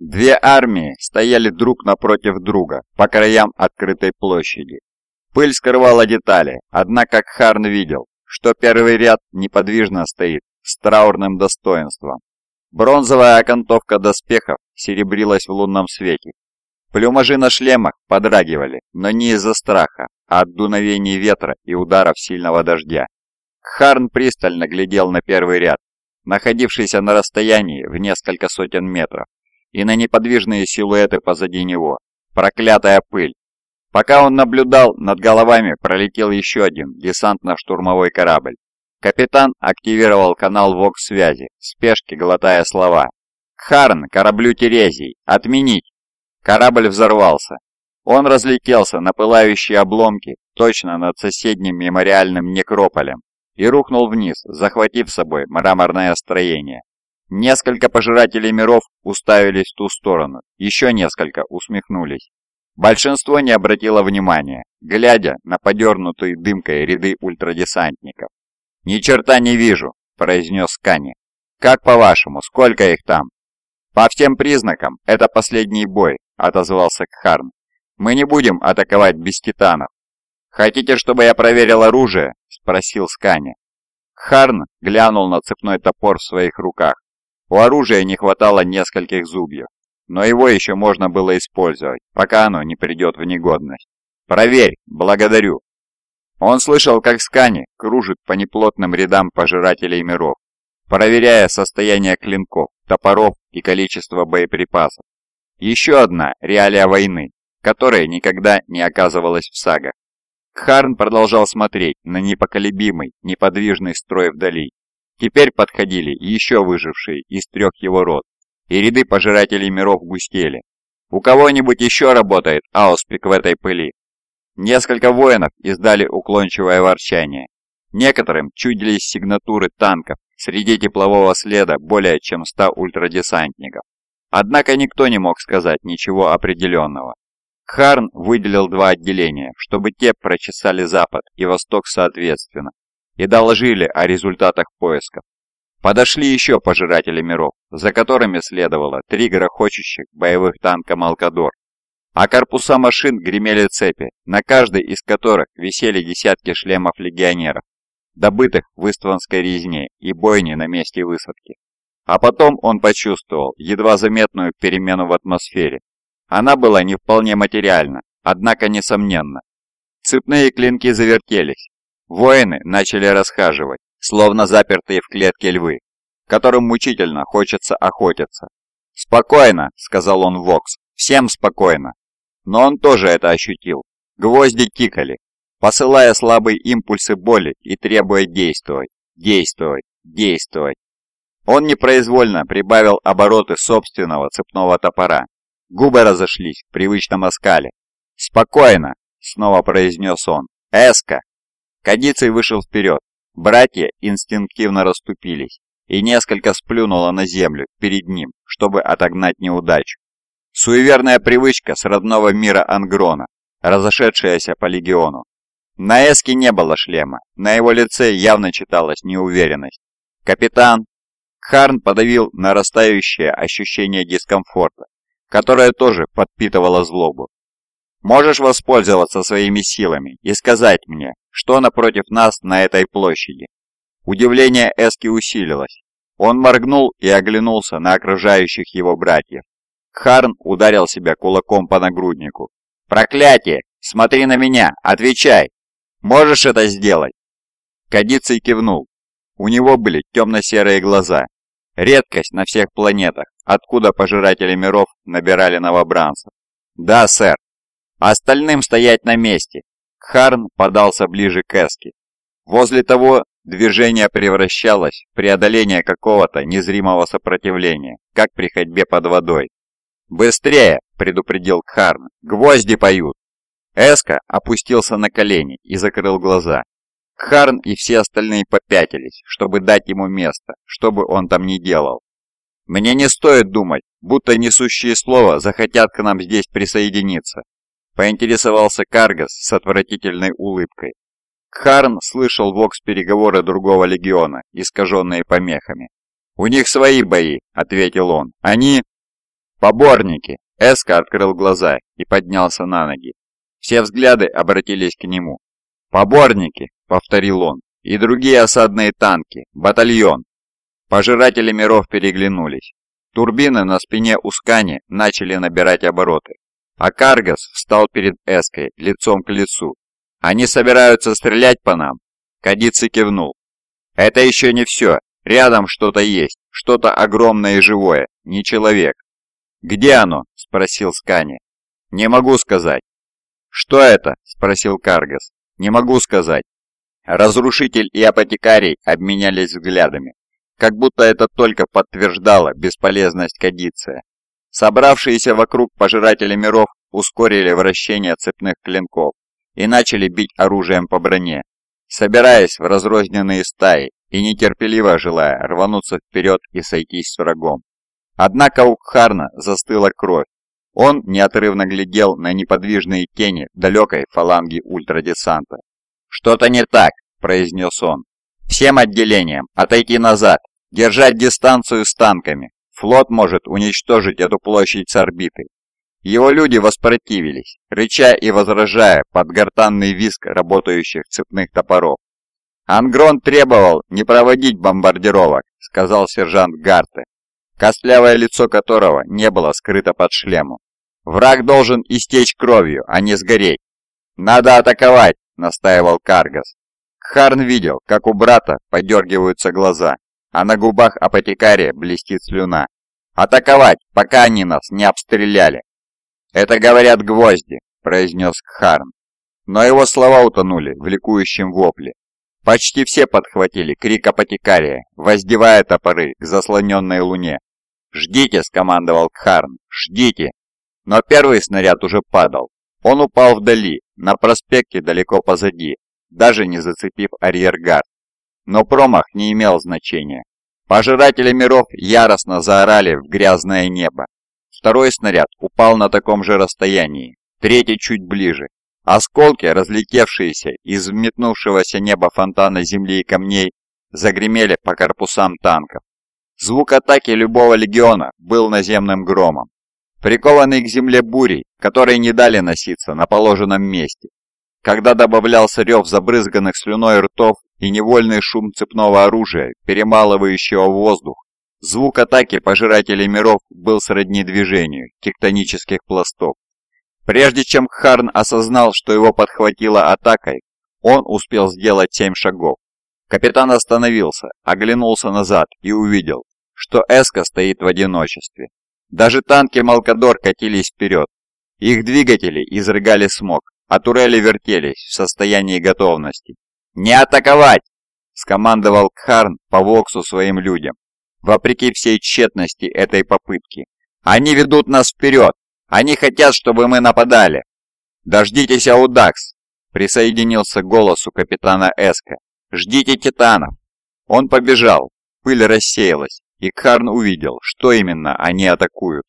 Две армии стояли друг напротив друга по краям открытой площади. Пыль скрывала детали, однако Харн видел, что первый ряд неподвижно стоит с траурным достоинством. Бронзовая окантовка доспехов серебрилась в лунном свете. Плюмажи на шлемах подрагивали, но не из-за страха, а от дуновений ветра и ударов сильного дождя. Харн пристально глядел на первый ряд, находившийся на расстоянии в несколько сотен метров, и на неподвижные силуэты позади него. Проклятая пыль! Пока он наблюдал, над головами пролетел еще один десантно-штурмовой корабль. Капитан активировал канал ВОКС-связи, в спешке глотая слова. «Харн, кораблю Терезий! Отменить!» Корабль взорвался. Он разлетелся на пылающие обломки точно над соседним мемориальным некрополем и рухнул вниз, захватив с собой мраморное строение. Несколько пожирателей миров уставились в ту сторону, еще несколько усмехнулись. Большинство не обратило внимания, глядя на подернутые дымкой ряды ультрадесантников. «Ни черта не вижу», – произнес Скани. «Как по-вашему, сколько их там?» «По всем признакам, это последний бой», – отозвался Кхарн. «Мы не будем атаковать без титанов». «Хотите, чтобы я проверил оружие?» – спросил Скани. Харн глянул на цепной топор в своих руках. У оружия не хватало нескольких зубьев, но его еще можно было использовать, пока оно не придет в негодность. «Проверь, благодарю». Он слышал, как Скани кружит по неплотным рядам пожирателей миров, проверяя состояние клинков, топоров и количество боеприпасов. Еще одна реалия войны, которая никогда не оказывалась в сагах. Харн продолжал смотреть на непоколебимый, неподвижный строй вдали, Теперь подходили еще выжившие из трех его род, и ряды пожирателей миров густели. У кого-нибудь еще работает ауспик в этой пыли? Несколько воинов издали уклончивое ворчание. Некоторым чудились сигнатуры танков среди теплового следа более чем ста ультрадесантников. Однако никто не мог сказать ничего определенного. Харн выделил два отделения, чтобы те прочесали запад и восток соответственно, и доложили о результатах поисков. Подошли еще пожиратели миров, за которыми следовало три грохочущих боевых танка «Малкадор». А корпуса машин гремели цепи, на каждой из которых висели десятки шлемов легионеров, добытых в Истванской резне и бойне на месте высадки. А потом он почувствовал едва заметную перемену в атмосфере. Она была не вполне материальна, однако несомненно. Цепные клинки завертелись, Воины начали расхаживать, словно запертые в клетке львы, которым мучительно хочется охотиться. «Спокойно», — сказал он Вокс, — «всем спокойно». Но он тоже это ощутил. Гвозди тикали, посылая слабые импульсы боли и требуя действовать, действовать, действовать. Он непроизвольно прибавил обороты собственного цепного топора. Губы разошлись в привычном оскале. «Спокойно!» — снова произнес он. «Эска!» Кадицей вышел вперед. Братья инстинктивно расступились, и несколько сплюнуло на землю перед ним, чтобы отогнать неудачу. Суеверная привычка с родного мира Ангрона, разошедшаяся по легиону. На Эске не было шлема, на его лице явно читалась неуверенность. «Капитан!» Харн подавил нарастающее ощущение дискомфорта, которое тоже подпитывало злобу. «Можешь воспользоваться своими силами и сказать мне, что напротив нас на этой площади. Удивление Эски усилилось. Он моргнул и оглянулся на окружающих его братьев. Харн ударил себя кулаком по нагруднику. «Проклятие! Смотри на меня! Отвечай! Можешь это сделать?» Кадицей кивнул. У него были темно-серые глаза. Редкость на всех планетах, откуда пожиратели миров набирали новобранцев. «Да, сэр. Остальным стоять на месте. Харн подался ближе к Эске. Возле того движение превращалось в преодоление какого-то незримого сопротивления, как при ходьбе под водой. «Быстрее!» – предупредил Харн. «Гвозди поют!» Эска опустился на колени и закрыл глаза. Харн и все остальные попятились, чтобы дать ему место, что бы он там ни делал. «Мне не стоит думать, будто несущие слова захотят к нам здесь присоединиться», Поинтересовался Каргас с отвратительной улыбкой. Харн слышал вокс-переговоры другого легиона, искаженные помехами. «У них свои бои», — ответил он. «Они...» «Поборники!» Эска открыл глаза и поднялся на ноги. Все взгляды обратились к нему. «Поборники!» — повторил он. «И другие осадные танки! Батальон!» Пожиратели миров переглянулись. Турбины на спине Ускани начали набирать обороты. А Каргас встал перед Эской, лицом к лицу. «Они собираются стрелять по нам?» Кадици кивнул. «Это еще не все. Рядом что-то есть, что-то огромное и живое, не человек». «Где оно?» – спросил Скани. «Не могу сказать». «Что это?» – спросил Каргас. «Не могу сказать». Разрушитель и апотекарий обменялись взглядами, как будто это только подтверждало бесполезность Кадиция. Собравшиеся вокруг пожиратели миров ускорили вращение цепных клинков и начали бить оружием по броне, собираясь в разрозненные стаи и нетерпеливо желая рвануться вперед и сойтись с врагом. Однако у Кхарна застыла кровь. Он неотрывно глядел на неподвижные тени далекой фаланги ультрадесанта. «Что-то не так», — произнес он. «Всем отделениям отойти назад, держать дистанцию с танками. Флот может уничтожить эту площадь с орбиты. Его люди воспротивились, рыча и возражая под гортанный визг работающих цепных топоров. «Ангрон требовал не проводить бомбардировок», — сказал сержант Гарте, костлявое лицо которого не было скрыто под шлемом. «Враг должен истечь кровью, а не сгореть». «Надо атаковать», — настаивал Каргас. Харн видел, как у брата подергиваются глаза, а на губах апотекария блестит слюна. «Атаковать, пока они нас не обстреляли!» «Это говорят гвозди», — произнес Кхарн. Но его слова утонули в ликующем вопле. Почти все подхватили крик апотекария, воздевая топоры к заслоненной луне. «Ждите!» — скомандовал Кхарн. «Ждите!» Но первый снаряд уже падал. Он упал вдали, на проспекте далеко позади, даже не зацепив арьергард. Но промах не имел значения. Пожиратели миров яростно заорали в грязное небо. Второй снаряд упал на таком же расстоянии, третий чуть ближе. Осколки, разлетевшиеся из взметнувшегося неба фонтана земли и камней, загремели по корпусам танков. Звук атаки любого легиона был наземным громом, прикованный к земле бурей, которые не дали носиться на положенном месте. Когда добавлялся рев забрызганных слюной ртов и невольный шум цепного оружия, перемалывающего воздух, Звук атаки пожирателей миров был сродни движению тектонических пластов. Прежде чем Харн осознал, что его подхватило атакой, он успел сделать семь шагов. Капитан остановился, оглянулся назад и увидел, что Эска стоит в одиночестве. Даже танки Малкадор катились вперед. Их двигатели изрыгали смог, а турели вертелись в состоянии готовности. «Не атаковать!» – скомандовал Кхарн по Воксу своим людям вопреки всей тщетности этой попытки. Они ведут нас вперед! Они хотят, чтобы мы нападали!» «Дождитесь Аудакс!» — присоединился к голосу капитана Эска. «Ждите титанов!» Он побежал, пыль рассеялась, и Карн увидел, что именно они атакуют.